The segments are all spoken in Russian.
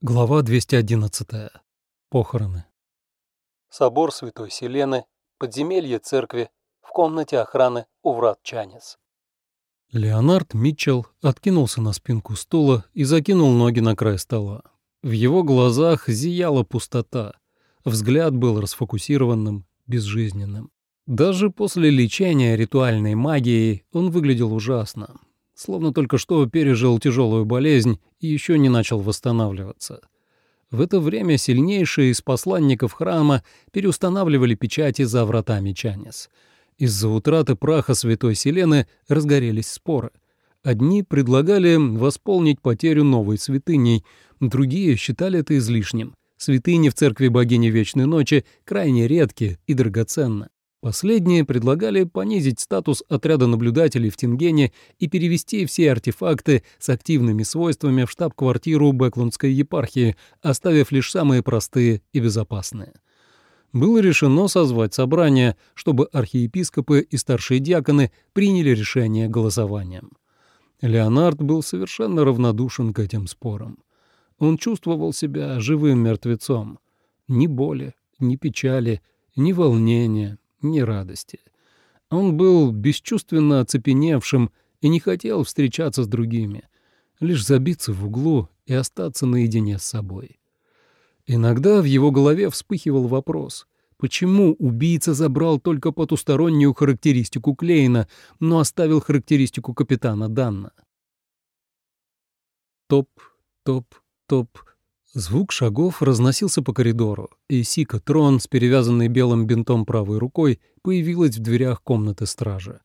Глава 211. Похороны. Собор Святой Селены, подземелье церкви, в комнате охраны у врат Чанис. Леонард Митчелл откинулся на спинку стула и закинул ноги на край стола. В его глазах зияла пустота. Взгляд был расфокусированным, безжизненным. Даже после лечения ритуальной магией он выглядел ужасно, словно только что пережил тяжелую болезнь и еще не начал восстанавливаться. В это время сильнейшие из посланников храма переустанавливали печати за вратами Чанис. Из-за утраты праха Святой Селены разгорелись споры. Одни предлагали восполнить потерю новой святыней, другие считали это излишним. Святыни в церкви богини Вечной Ночи крайне редки и драгоценны. Последние предлагали понизить статус отряда наблюдателей в Тингене и перевести все артефакты с активными свойствами в штаб-квартиру Бэклундской епархии, оставив лишь самые простые и безопасные. Было решено созвать собрание, чтобы архиепископы и старшие диаконы приняли решение голосованием. Леонард был совершенно равнодушен к этим спорам. Он чувствовал себя живым мертвецом. Ни боли, ни печали, ни волнения, ни радости. Он был бесчувственно оцепеневшим и не хотел встречаться с другими, лишь забиться в углу и остаться наедине с собой. Иногда в его голове вспыхивал вопрос, почему убийца забрал только потустороннюю характеристику Клейна, но оставил характеристику капитана Данна. Топ, топ, топ, Звук шагов разносился по коридору, и Сика Трон с перевязанной белым бинтом правой рукой появилась в дверях комнаты стражи.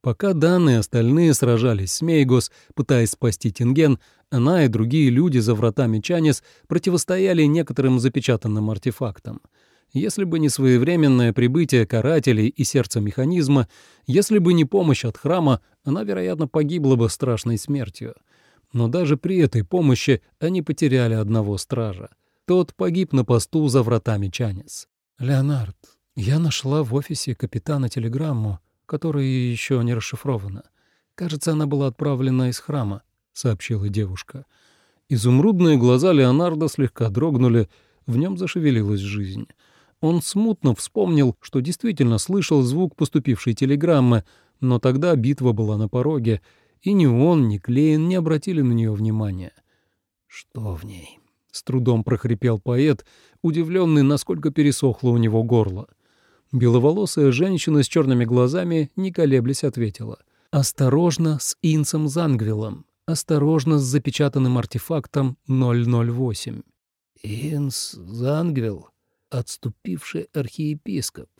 Пока Дан и остальные сражались с Мейгос, пытаясь спасти Тинген, она и другие люди за вратами Чанис противостояли некоторым запечатанным артефактам. Если бы не своевременное прибытие карателей и сердца механизма, если бы не помощь от храма, она, вероятно, погибла бы страшной смертью — но даже при этой помощи они потеряли одного стража. Тот погиб на посту за вратами Чанис. «Леонард, я нашла в офисе капитана телеграмму, которая еще не расшифрована. Кажется, она была отправлена из храма», — сообщила девушка. Изумрудные глаза Леонарда слегка дрогнули, в нем зашевелилась жизнь. Он смутно вспомнил, что действительно слышал звук поступившей телеграммы, но тогда битва была на пороге, и ни он, ни Клейн не обратили на нее внимания. «Что в ней?» — с трудом прохрипел поэт, удивленный, насколько пересохло у него горло. Беловолосая женщина с черными глазами, не колеблясь, ответила. «Осторожно с Инцем Зангвиллом. Осторожно с запечатанным артефактом 008». «Инц Зангвилл, отступивший архиепископ,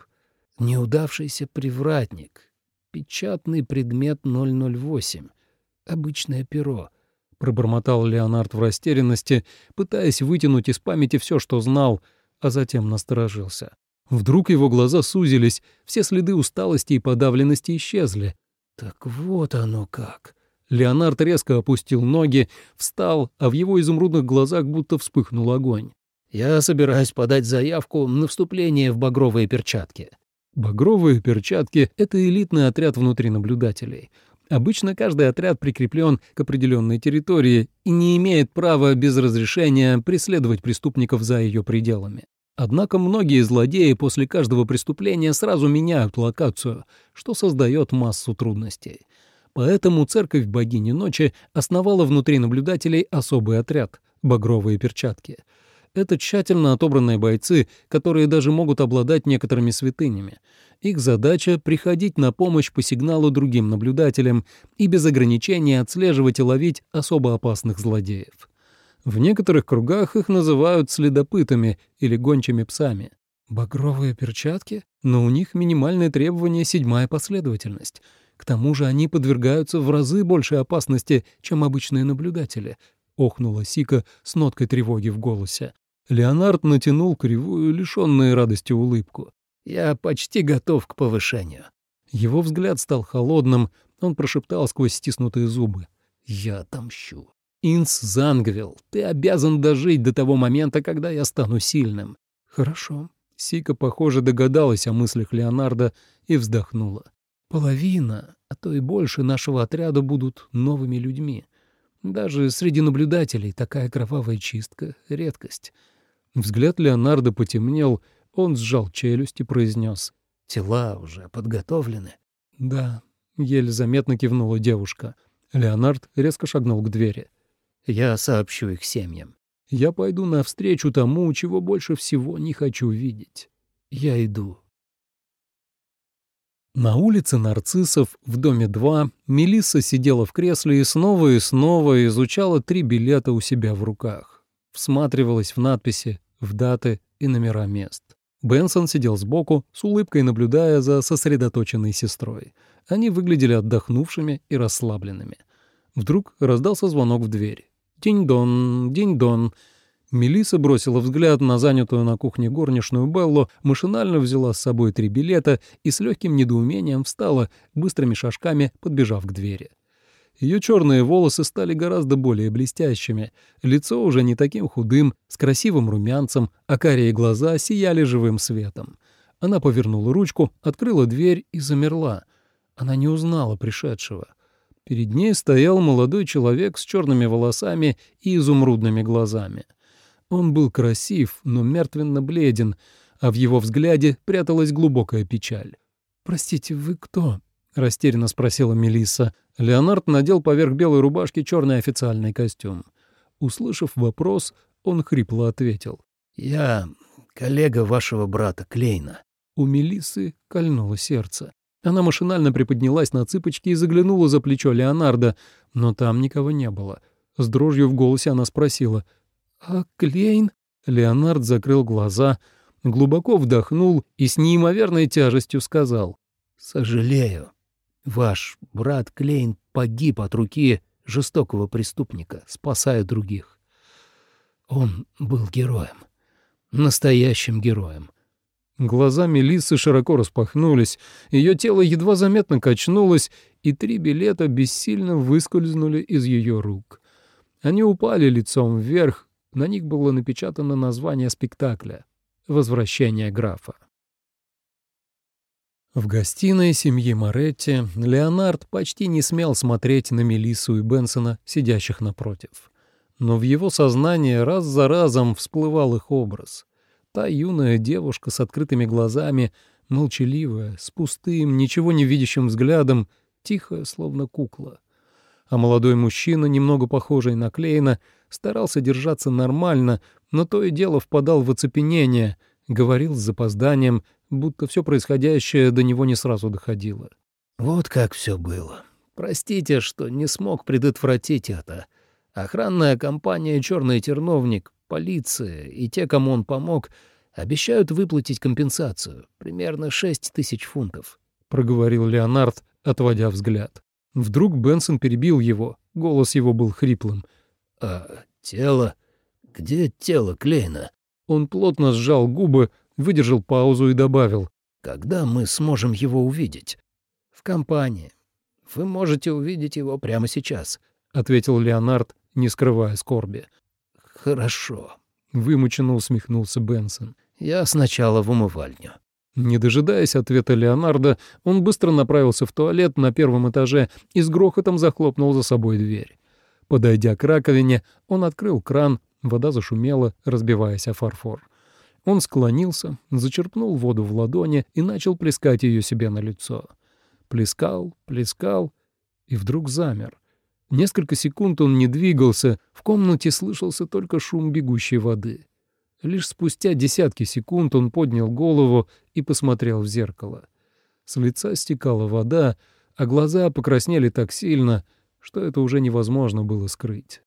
неудавшийся привратник, печатный предмет 008, обычное перо», — пробормотал Леонард в растерянности, пытаясь вытянуть из памяти все, что знал, а затем насторожился. Вдруг его глаза сузились, все следы усталости и подавленности исчезли. «Так вот оно как!» Леонард резко опустил ноги, встал, а в его изумрудных глазах будто вспыхнул огонь. «Я собираюсь подать заявку на вступление в багровые перчатки. Багровые перчатки — это элитный отряд внутри наблюдателей. Обычно каждый отряд прикреплен к определенной территории и не имеет права без разрешения преследовать преступников за ее пределами. Однако многие злодеи после каждого преступления сразу меняют локацию, что создает массу трудностей. Поэтому церковь богини ночи основала внутри наблюдателей особый отряд — багровые перчатки — это тщательно отобранные бойцы, которые даже могут обладать некоторыми святынями. Их задача — приходить на помощь по сигналу другим наблюдателям и без ограничений отслеживать и ловить особо опасных злодеев. В некоторых кругах их называют следопытами или гончими псами. Багровые перчатки? Но у них минимальное требование — седьмая последовательность. К тому же они подвергаются в разы большей опасности, чем обычные наблюдатели —— охнула Сика с ноткой тревоги в голосе. Леонард натянул кривую, лишённую радости улыбку. «Я почти готов к повышению». Его взгляд стал холодным, он прошептал сквозь стиснутые зубы. «Я отомщу. Инс Зангвилл, ты обязан дожить до того момента, когда я стану сильным». «Хорошо». Сика, похоже, догадалась о мыслях Леонарда и вздохнула. «Половина, а то и больше нашего отряда будут новыми людьми. Даже среди наблюдателей такая кровавая чистка — редкость. Взгляд Леонардо потемнел, он сжал челюсть и произнес. «Тела уже подготовлены?» «Да», — еле заметно кивнула девушка. Леонард резко шагнул к двери. «Я сообщу их семьям. Я пойду навстречу тому, чего больше всего не хочу видеть. Я иду». На улице Нарциссов в доме 2 Мелисса сидела в кресле и снова и снова изучала три билета у себя в руках. Всматривалась в надписи, в даты и номера мест. Бенсон сидел сбоку, с улыбкой наблюдая за сосредоточенной сестрой. Они выглядели отдохнувшими и расслабленными. Вдруг раздался звонок в дверь. «Динь-дон, динь-дон». Мелисса бросила взгляд на занятую на кухне горничную Беллу, машинально взяла с собой три билета и с легким недоумением встала, быстрыми шажками подбежав к двери. Ее черные волосы стали гораздо более блестящими, лицо уже не таким худым, с красивым румянцем, а карие глаза сияли живым светом. Она повернула ручку, открыла дверь и замерла. Она не узнала пришедшего. Перед ней стоял молодой человек с черными волосами и изумрудными глазами. Он был красив, но мертвенно бледен, а в его взгляде пряталась глубокая печаль. «Простите, вы кто?» — растерянно спросила Мелисса. Леонард надел поверх белой рубашки черный официальный костюм. Услышав вопрос, он хрипло ответил. «Я коллега вашего брата Клейна». У Мелиссы кольнуло сердце. Она машинально приподнялась на цыпочки и заглянула за плечо Леонарда, но там никого не было. С дрожью в голосе она спросила — «А Клейн?» Леонард закрыл глаза, глубоко вдохнул и с неимоверной тяжестью сказал. «Сожалею. Ваш брат Клейн погиб от руки жестокого преступника, спасая других. Он был героем. Настоящим героем. Глаза Мелиссы широко распахнулись, ее тело едва заметно качнулось, и три билета бессильно выскользнули из ее рук. Они упали лицом вверх, на них было напечатано название спектакля «Возвращение графа». В гостиной семьи Моретти Леонард почти не смел смотреть на Мелиссу и Бенсона, сидящих напротив. Но в его сознании раз за разом всплывал их образ. Та юная девушка с открытыми глазами, молчаливая, с пустым, ничего не видящим взглядом, тихая, словно кукла. А молодой мужчина, немного похожий на Клейна, старался держаться нормально, но то и дело впадал в оцепенение, говорил с запозданием, будто все происходящее до него не сразу доходило. «Вот как все было. Простите, что не смог предотвратить это. Охранная компания «Черный терновник», полиция и те, кому он помог, обещают выплатить компенсацию, примерно шесть тысяч фунтов», — проговорил Леонард, отводя взгляд. Вдруг Бенсон перебил его, голос его был хриплым — «А тело? Где тело Клейна?» Он плотно сжал губы, выдержал паузу и добавил. «Когда мы сможем его увидеть?» «В компании. Вы можете увидеть его прямо сейчас», — ответил Леонард, не скрывая скорби. «Хорошо», — вымученно усмехнулся Бенсон. «Я сначала в умывальню». Не дожидаясь ответа Леонарда, он быстро направился в туалет на первом этаже и с грохотом захлопнул за собой дверь. Подойдя к раковине, он открыл кран, вода зашумела, разбиваясь о фарфор. Он склонился, зачерпнул воду в ладони и начал плескать ее себе на лицо. Плескал, плескал и вдруг замер. Несколько секунд он не двигался, в комнате слышался только шум бегущей воды. Лишь спустя десятки секунд он поднял голову и посмотрел в зеркало. С лица стекала вода, а глаза покраснели так сильно, что это уже невозможно было скрыть.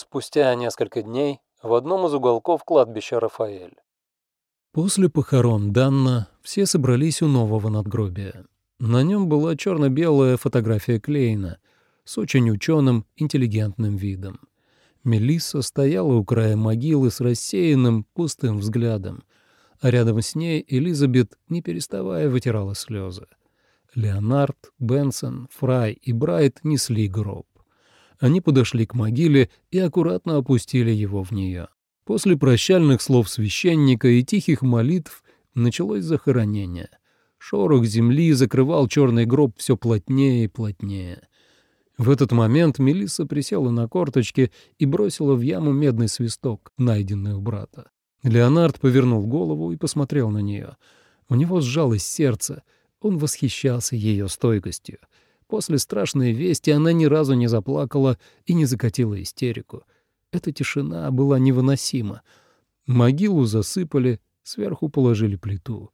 Спустя несколько дней в одном из уголков кладбища Рафаэль. После похорон Данна все собрались у нового надгробия. На нем была черно-белая фотография Клейна с очень ученым, интеллигентным видом. Мелисса стояла у края могилы с рассеянным, пустым взглядом, а рядом с ней Элизабет, не переставая, вытирала слезы. Леонард, Бенсон, Фрай и Брайт несли гроб. Они подошли к могиле и аккуратно опустили его в нее. После прощальных слов священника и тихих молитв началось захоронение. Шорох земли закрывал черный гроб все плотнее и плотнее. В этот момент Мелисса присела на корточки и бросила в яму медный свисток, найденный у брата. Леонард повернул голову и посмотрел на нее. У него сжалось сердце. Он восхищался ее стойкостью. После страшной вести она ни разу не заплакала и не закатила истерику. Эта тишина была невыносима. Могилу засыпали, сверху положили плиту.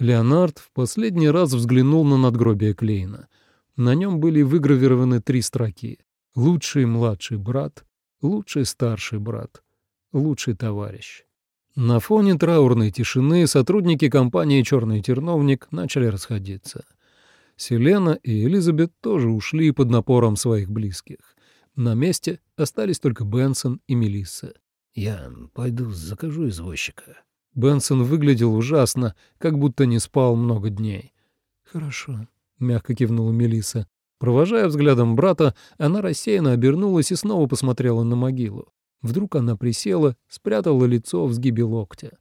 Леонард в последний раз взглянул на надгробие Клейна. На нем были выгравированы три строки. «Лучший младший брат», «Лучший старший брат», «Лучший товарищ». На фоне траурной тишины сотрудники компании «Черный терновник» начали расходиться. Селена и Элизабет тоже ушли под напором своих близких. На месте остались только Бенсон и Мелисса. «Я пойду закажу извозчика», Бенсон выглядел ужасно, как будто не спал много дней. «Хорошо», — мягко кивнула Мелиса. Провожая взглядом брата, она рассеянно обернулась и снова посмотрела на могилу. Вдруг она присела, спрятала лицо в сгибе локтя.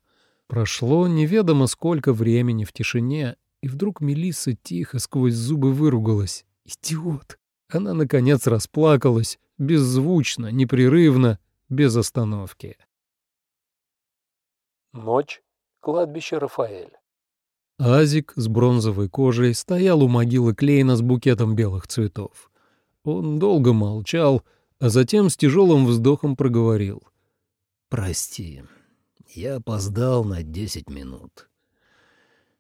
Прошло неведомо сколько времени в тишине, и вдруг Мелисса тихо сквозь зубы выругалась. «Идиот!» Она, наконец, расплакалась, беззвучно, непрерывно, без остановки. Ночь. Кладбище Рафаэль. Азик с бронзовой кожей стоял у могилы Клейна с букетом белых цветов. Он долго молчал, а затем с тяжелым вздохом проговорил. «Прости, я опоздал на десять минут.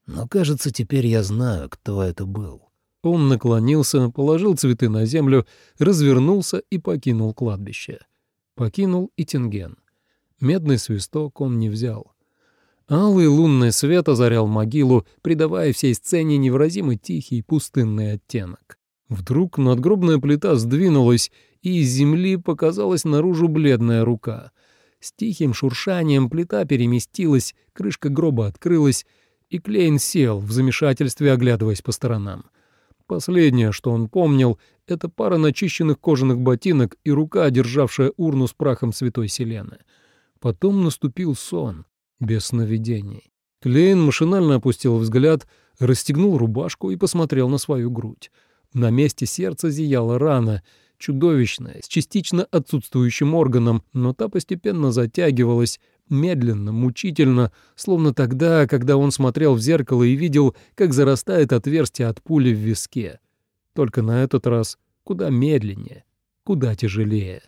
Но, кажется, теперь я знаю, кто это был». Он наклонился, положил цветы на землю, развернулся и покинул кладбище. Покинул и Тинген. Медный свисток он не взял. Алый лунный свет озарял могилу, придавая всей сцене невыразимо тихий пустынный оттенок. Вдруг надгробная плита сдвинулась, и из земли показалась наружу бледная рука. С тихим шуршанием плита переместилась, крышка гроба открылась, и Клейн сел, в замешательстве оглядываясь по сторонам. Последнее, что он помнил, — это пара начищенных кожаных ботинок и рука, державшая урну с прахом святой Селены. Потом наступил сон без сновидений. Клейн машинально опустил взгляд, расстегнул рубашку и посмотрел на свою грудь. На месте сердца зияла рана, чудовищная, с частично отсутствующим органом, но та постепенно затягивалась, медленно, мучительно, словно тогда, когда он смотрел в зеркало и видел, как зарастает отверстие от пули в виске. Только на этот раз куда медленнее, куда тяжелее.